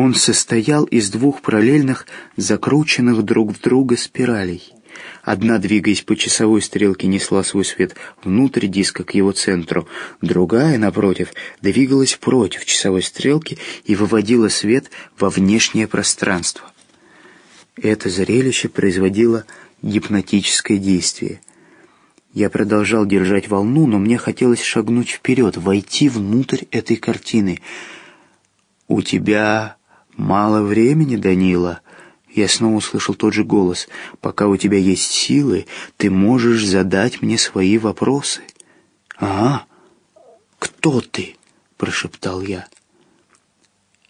Он состоял из двух параллельных, закрученных друг в друга спиралей. Одна, двигаясь по часовой стрелке, несла свой свет внутрь диска к его центру, другая, напротив, двигалась против часовой стрелки и выводила свет во внешнее пространство. Это зрелище производило гипнотическое действие. Я продолжал держать волну, но мне хотелось шагнуть вперед, войти внутрь этой картины. «У тебя мало времени, Данила?» Я снова услышал тот же голос. «Пока у тебя есть силы, ты можешь задать мне свои вопросы». «Ага. Кто ты?» — прошептал я.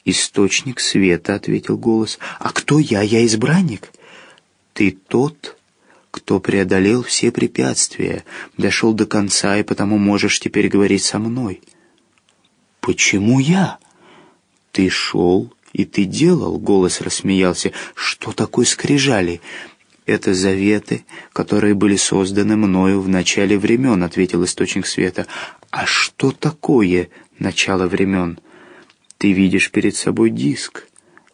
«Источник света», — ответил голос. «А кто я? Я избранник?» «Ты тот, кто преодолел все препятствия, дошел до конца, и потому можешь теперь говорить со мной». «Почему я?» «Ты шел «И ты делал?» — голос рассмеялся. «Что такое скрижали?» «Это заветы, которые были созданы мною в начале времен», — ответил источник света. «А что такое начало времен?» «Ты видишь перед собой диск».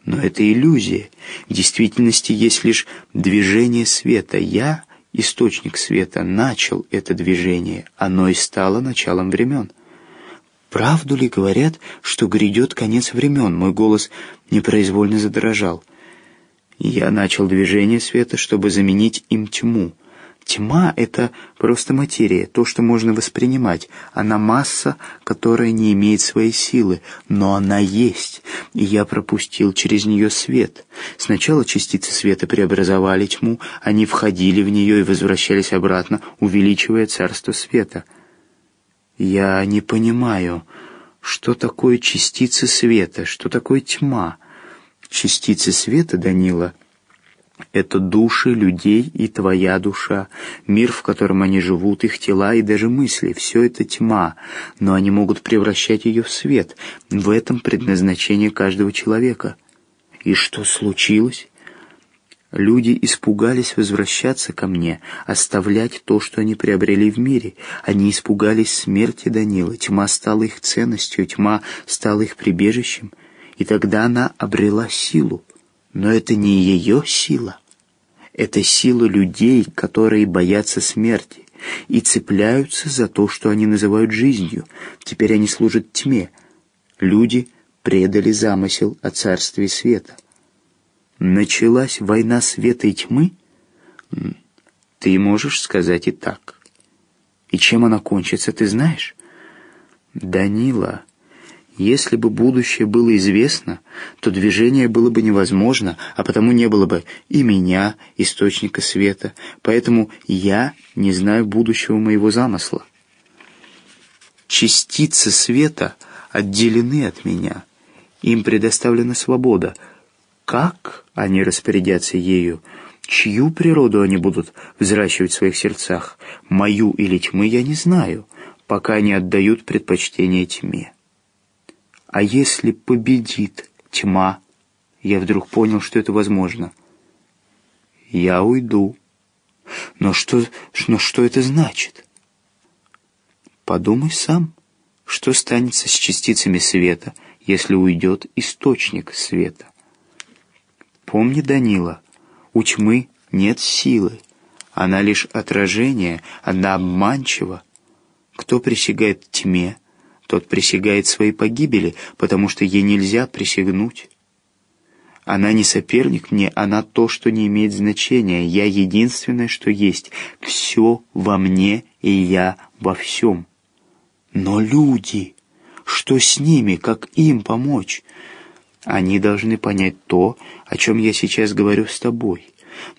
Но это иллюзия. В действительности есть лишь движение света. Я, источник света, начал это движение. Оно и стало началом времен. Правду ли говорят, что грядет конец времен? Мой голос непроизвольно задрожал. Я начал движение света, чтобы заменить им тьму. Тьма — это просто материя, то, что можно воспринимать. Она масса, которая не имеет своей силы, но она есть, и я пропустил через нее свет. Сначала частицы света преобразовали тьму, они входили в нее и возвращались обратно, увеличивая царство света — я не понимаю, что такое частицы света, что такое тьма. Частицы света, Данила, это души людей и твоя душа, мир, в котором они живут, их тела и даже мысли. Все это тьма, но они могут превращать ее в свет. В этом предназначение каждого человека. И что случилось? Люди испугались возвращаться ко мне, оставлять то, что они приобрели в мире. Они испугались смерти Данила. Тьма стала их ценностью, тьма стала их прибежищем. И тогда она обрела силу. Но это не ее сила. Это сила людей, которые боятся смерти и цепляются за то, что они называют жизнью. Теперь они служат тьме. Люди предали замысел о царстве света началась война света и тьмы? Ты можешь сказать и так. И чем она кончится, ты знаешь? Данила, если бы будущее было известно, то движение было бы невозможно, а потому не было бы и меня, источника света. Поэтому я не знаю будущего моего замысла. Частицы света отделены от меня. Им предоставлена свобода — как они распорядятся ею? Чью природу они будут взращивать в своих сердцах? Мою или тьмы я не знаю, пока они отдают предпочтение тьме. А если победит тьма, я вдруг понял, что это возможно. Я уйду. Но что, но что это значит? Подумай сам, что станется с частицами света, если уйдет источник света. Помни, Данила, у тьмы нет силы. Она лишь отражение, она обманчива. Кто присягает тьме, тот присягает своей погибели, потому что ей нельзя присягнуть. Она не соперник мне, она то, что не имеет значения. Я единственное, что есть. Все во мне, и я во всем. Но люди, что с ними, как им помочь? Они должны понять то, о чем я сейчас говорю с тобой.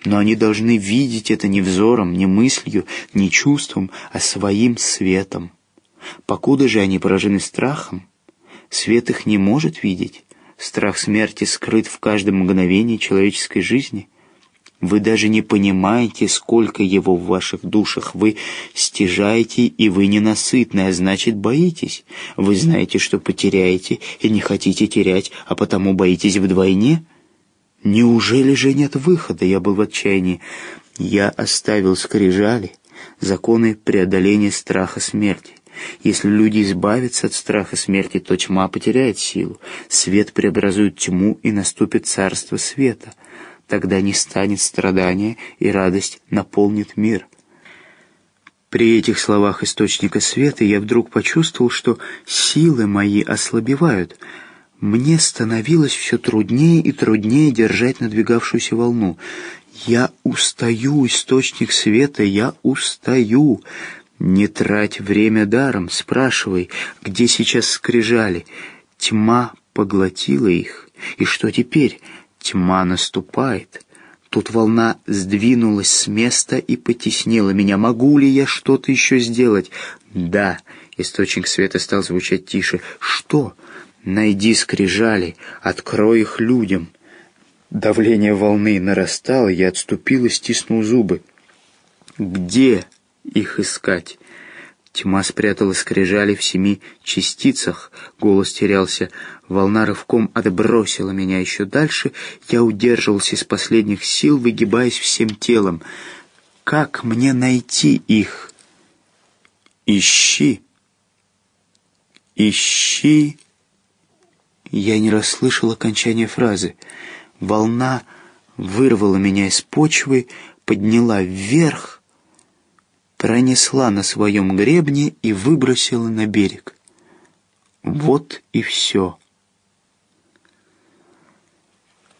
Но они должны видеть это не взором, не мыслью, не чувством, а своим светом. Покуда же они поражены страхом, свет их не может видеть. Страх смерти скрыт в каждом мгновении человеческой жизни — вы даже не понимаете, сколько его в ваших душах. Вы стяжаете, и вы ненасытны, а значит, боитесь. Вы знаете, что потеряете, и не хотите терять, а потому боитесь вдвойне? Неужели же нет выхода? Я был в отчаянии. Я оставил скрижали, законы преодоления страха смерти. Если люди избавятся от страха смерти, то тьма потеряет силу. Свет преобразует тьму, и наступит царство света. Тогда не станет страдания, и радость наполнит мир. При этих словах источника света я вдруг почувствовал, что силы мои ослабевают. Мне становилось все труднее и труднее держать надвигавшуюся волну. Я устаю, источник света, я устаю. Не трать время даром, спрашивай, где сейчас скрижали. Тьма поглотила их, и что теперь? Тьма наступает. Тут волна сдвинулась с места и потеснила меня. Могу ли я что-то еще сделать? Да. Источник света стал звучать тише. Что? Найди скрижали, открой их людям. Давление волны нарастало, я отступил и стиснул зубы. Где их искать? Тьма спрятала скрижали в семи частицах. Голос терялся. Волна рывком отбросила меня еще дальше. Я удерживался из последних сил, выгибаясь всем телом. Как мне найти их? Ищи. Ищи. Я не расслышал окончания фразы. Волна вырвала меня из почвы, подняла вверх, пронесла на своем гребне и выбросила на берег. Вот и все.